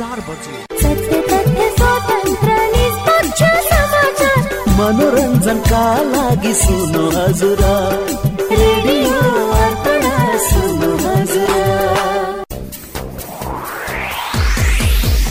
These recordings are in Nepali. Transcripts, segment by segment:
चार बजे। मनोरञ्जनका लागि सुन्नु हजुर।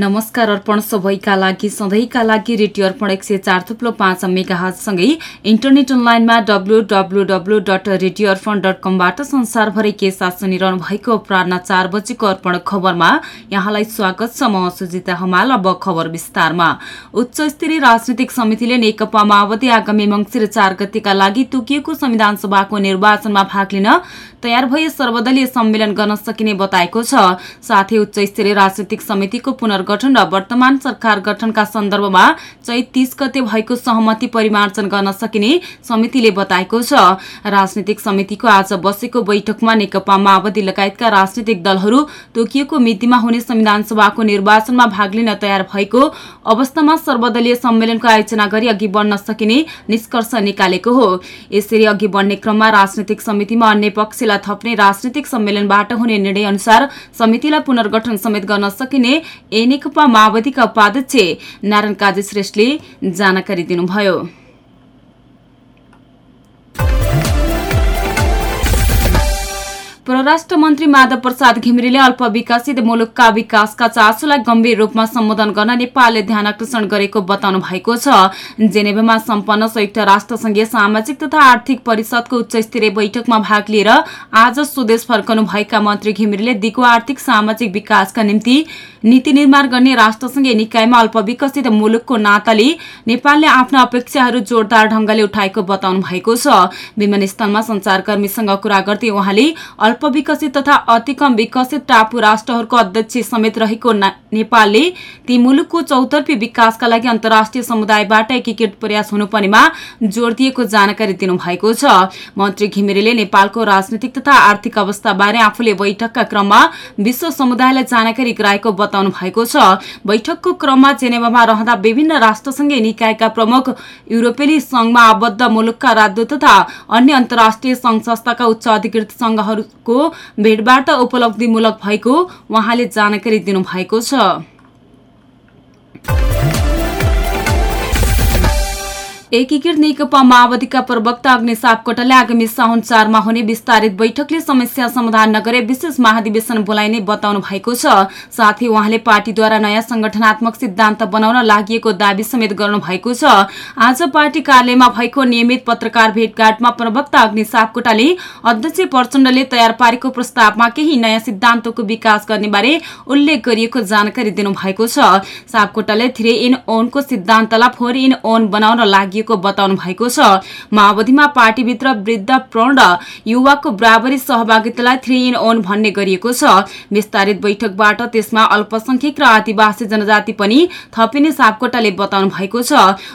नमस्कार अर्पण सबैका लागि सधैँका लागि रेडियो अर्पण एक सय चार थुप्लो पाँच मेगाहजसँगै इन्टरनेट अनलाइनमा W W W dot radio Arpan dot कमबाट संसारभरि के साथ सुनिरहनु भएको अपराह चार बजेको अर्पण खबरमा यहाँलाई स्वागत छ। म सुजिता हमाल अब खबर विस्तारमा। उच्च स्तरीय राजनैतिक समितिले नेकपा माओवादी आगामी मंगिर चार गतिका लागि तोकिएको संविधान सभाको निर्वाचनमा भाग लिन तयार भए सर्वदलीय सम्मेलन गर्न सकिने बताएको छ। साथै उच्च स्तरीय राजनैतिक समितिको पुनर्गठन र वर्तमान सरकार गठनका सन्दर्भमा चैत तीस गते भएको सहमति परिमार्जन गर्न सकिने समितिले बताएको छ। राजनैतिक समितिको आज बसेको बैठकमा नेकपा माओवादी लगायतका राजनैतिक दलहरू तोकिएको मितिमा हुने संविधान सभाको निर्वाचनमा भाग लिन तयार भएको अवस्थामा सर्वदलीय सम्मेलनको आयोजना गरी अघि बढ्न सकिने निष्कर्ष निकालेको हो। यसरी अघि बढ्ने क्रममा राजनैतिक समितिमा अन्य पक्षलाई थप्ने राजनैतिक सम्मेलनबाट हुने निर्णय अनुसार समितिलाई पुनर्गठन समेत गर्न सकिने ए नेकपा माओवादीका उपाध्यक्ष नारायण काजी श्रेष्ठले जानकारी दिनुभयो। परराष्ट्र मन्त्री माधव प्रसाद घिमिरेले अल्पविकसित मुलुकका विकासका चासोलाई गम्भीर रूपमा सम्बोधन गर्न नेपालले ध्यान आकर्षण गरेको बताउनु भएको छ। जेनेभामा सम्पन्न संयुक्त राष्ट्रसंघीय सामाजिक तथा आर्थिक परिषदको उच्च स्तरीय बैठकमा भाग लिएर आज स्वदेश फर्कनु भएका मन्त्री घिमिरेले दिगो आर्थिक सामाजिक विकासका निम्ति नीति निर्माण गर्ने राष्ट्रसंघीय निकायमा अल्पविकसित मुलुकको नाताले नेपालले आफ्ना अपेक्षाहरू जोरदार ढंगले उठाएको बताउनु भएको छ। विमानस्थलमा संचारकर्मीसँग कुरा गर्दै उहाँले अल्पविकसित तथा अति कम विकसित टापु राष्ट्रहरूको अध्यक्ष समेत रहेको नेपालले ती मुलुकको चौतर्फी विकासका लागि अन्तर्राष्ट्रिय समुदायबाट एकीकृत प्रयास हुनुपर्नेमा जोड़ दिएको जानकारी दिनुभएको छ। मन्त्री घिमिरेले नेपालको राजनीतिक तथा आर्थिक अवस्थाबारे आफूले बैठकका क्रममा विश्व समुदायलाई जानकारी गराएको बताउनु भएको छ। बैठकको क्रममा जेनेवामा रहँदा विभिन्न राष्ट्रसंघीय निकायका प्रमुख युरोपेली संघमा आबद्ध मुलुकका राजदूत तथा अन्य अन्तर्राष्ट्रिय संघ संस्थाका उच्च अधिकृत संघहरूको भेटबाट उपलब्धिमूलक भएको उहाँले जानकारी दिनुभएको छ। एकीकृत नेकपा माओवादीका प्रवक्ता अग्नि सापकोटाले आगामी साउन चारमा हुने विस्तारित बैठकले समस्या समाधान नगरे विशेष महाधिवेशन बोलाइने बताउनु भएको छ। साथै उहाँले पार्टीद्वारा नयाँ संगठनात्मक सिद्धान्त बनाउन लागि दावी समेत गर्नु भएको छ। आज पार्टी कार्यालयमा भएको नियमित पत्रकार भेटघाटमा प्रवक्ता अग्नि सापकोटाले अध्यक्ष प्रचण्डले तयार पारेको प्रस्तावमा केही नयाँ सिद्धान्तको विकास गर्ने बारे उल्लेख गरिएको जानकारी दिनुभएको छ। सापकोटाले थ्री इन ओनको सिद्धान्तलाई फोर इन ओन बनाउन लागि गरिएको बताउनु भएको छ। माओवादीमा पार्टीभित्र वृद्ध प्रौढ र युवाको बराबरी सहभागितालाई थ्री इन ओन भन्ने गरिएको छ। विस्तारित बैठकबाट त्यसमा अल्पसंख्यक र आदिवासी जनजाति पनि थपिने सापकोटाले बताउनु भएको छ।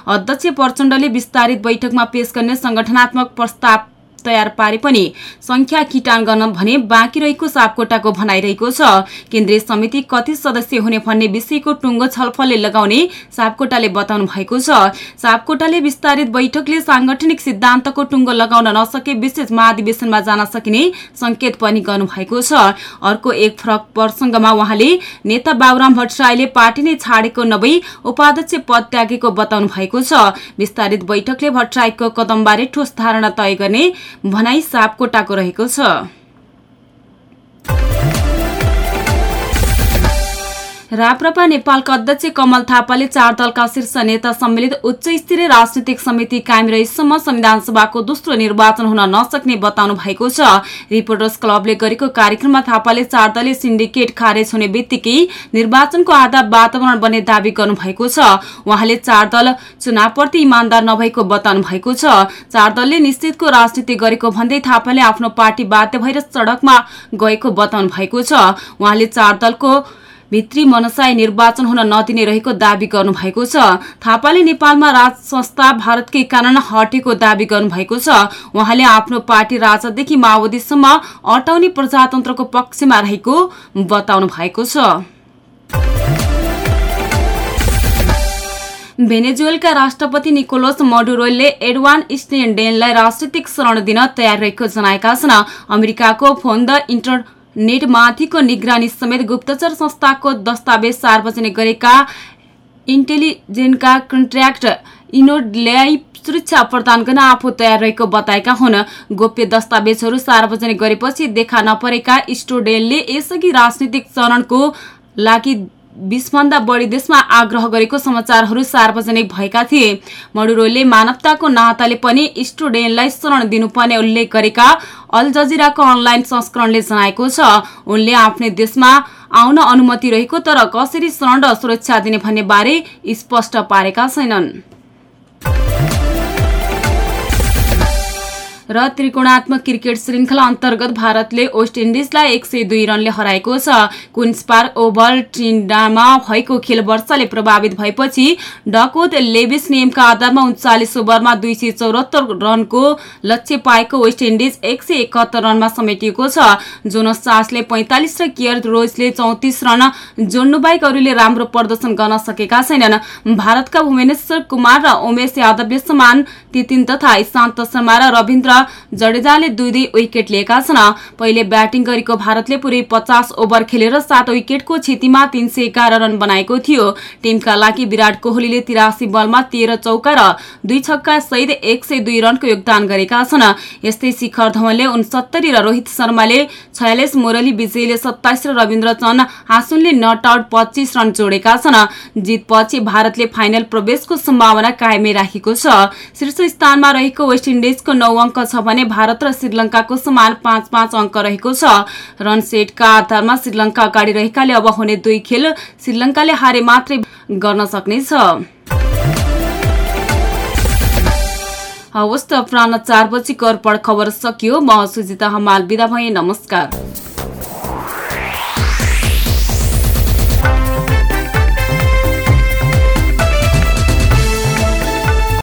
अध्यक्ष प्रचण्डले विस्तारित बैठकमा पेश गर्ने संगठनात्मक प्रस्ताव तयार पारे पनि संख्या किटान गर्न भने बाँकी रहेको सापकोटाको भनाइरहेको छ। केन्द्रीय समिति कति सदस्य हुने भन्ने विषयको टुङ्गो छलफलले लगाउने सापकोटाले बताउनु भएको छ। सापकोटाले विस्तारित बैठकले सांगठनिक सिद्धान्तको टुङ्गो लगाउन नसके विशेष महाधिवेशनमा जान सकिने संकेत पनि गर्नुभएको छ। अर्को एक फरक प्रसंगमा उहाँले नेता बाबुराम भट्टराईले पार्टी नै छाडेको नभई उपाध्यक्ष पद त्यागेको बताउनु भएको छ। विस्तारित बैठकले भट्टराईको कदमबारे ठोस धारणा तय गर्ने भनाई सापकोटाको रहेको छ। राप्रपा नेपालका अध्यक्ष कमल थापाले चार दलका शीर्ष नेता सम्मिलित उच्च स्तरीय राजनीतिक समिति कायम रहेसम्म संविधान सभाको दोस्रो निर्वाचन हुन नसक्ने बताउनु भएको छ। रिपोर्टर्स क्लबले गरेको कार्यक्रममा थापाले चार दलीय सिन्डिकेट खारेज हुने बित्तिकै निर्वाचनको आधा वातावरण बन्ने दावी गर्नु भएको छ। उहाँले चार दल चुनावप्रति इमान्दार नभएको बताउनु भएको छ। चार दलले निश्चितको राजनीति गरेको भन्दै थापाले आफ्नो पार्टी बाध्य भएर सड़कमा गएको बताउनु भएको छ। उहाँले चार दलको भित्री मनसाय निर्वाचन हुन नदिने रहेको दावी गर्नुभएको छ। थापाले नेपालमा राज संस्था भारतकै कारण हटेको दावी गर्नुभएको छ। उहाँले आफ्नो पार्टी राजादेखि माओवादीसम्म अटाउने प्रजातन्त्रको पक्षमा रहेको बताउनु भएको छ। भेनेजुएलका राष्ट्रपति निकोलस मडुरोलले एडवान स्टेनडेनलाई राजनीतिक शरण दिन तयार रहेको जनाएका छन्। अमेरिकाको फोन द इन्टर नेटमाथिको निगरानी समेत गुप्तचर संस्थाको दस्तावेज सार्वजनिक गरेका इन्टेलिजेन्टका कन्ट्र्याक्ट इनोडलाई सुरक्षा प्रदान गर्न आफू तयार रहेको बताएका हुन्। गोप्य दस्तावेजहरू सार्वजनिक गरेपछि देखा नपरेका स्टुडेन्टले यसअघि राजनीतिक चरणको लागि बीसभन्दा बढी देशमा आग्रह गरेको समाचारहरू सार्वजनिक भएका थिए। मडुरोले मानवताको नाताले पनि स्टुडेन्टलाई शरण दिनुपर्ने उल्लेख गरेका अल जजिराको अनलाइन संस्करणले जनाएको छ। उनले आफ्नै देशमा आउन अनुमति रहेको तर कसरी शरण र सुरक्षा दिने भन्ने बारे स्पष्ट पारेका छैनन्। र त्रिकोणात्मक क्रिकेट श्रृङ्खला अन्तर्गत भारतले वेस्ट इन्डिजलाई एक सय दुई रनले हराएको छ। क्विन्स पार्क ओभल टिन्डामा भएको खेल वर्षाले प्रभावित भएपछि डकोत लेबिस नियमका आधारमा उन्चालिस ओभरमा दुई सय चौरात्तर रनको लक्ष्य पाएको वेस्ट इन्डिज एक सय एकहत्तर रनमा समेटिएको छ। जोनस चार्सले पैंतालिस र कियर रोजले चौतिस रन जोड्नु बाहेक अरूले राम्रो प्रदर्शन गर्न सकेका छैनन्। भारतका भुवनेश्वर कुमार र उमेश यादवले समान तितिन तथा इशान्त शर्मा र रविन्द्र जडेजाले दुई दुई विकेट लिएका छन्। पहिले ब्याटिङ गरेको भारतले पुरै पचास ओभर खेलेर सात विकेटको क्षतिमा तीन सय एघार रन बनाएको थियो। टिमका लागि विराट कोहलीले तिरासी बलमा तेह्र चौका र दुई छक्का सहित एक सय दुई रनको योगदान गरेका छन्। यस्तै शिखर धवनले उनसत्तरी र रोहित शर्माले छयालिस मुरली विजयले सत्ताइस र रविन्द्र चन्द हासुनले नट आउट पच्चिस रन जोडेका छन्। जितपछि भारतले फाइनल प्रवेशको सम्भावना कायमै राखेको छ। शीर्ष स्थानमा रहेको वेस्ट इन्डिजको नौ अङ्क छ भने भारत र श्रीलङ्काको समान पाँच पाँच अङ्क रहेको छ। रन सेटका आधारमा श्रीलङ्का अगाडि रहेकाले अब हुने दुई खेल श्रीलङ्काले हारे मात्रै गर्न सक्नेछ। हवस् त प्राण चार बजी कर्पण खबर सकियो। म सुजिता हमाल बिदा भए नमस्कार।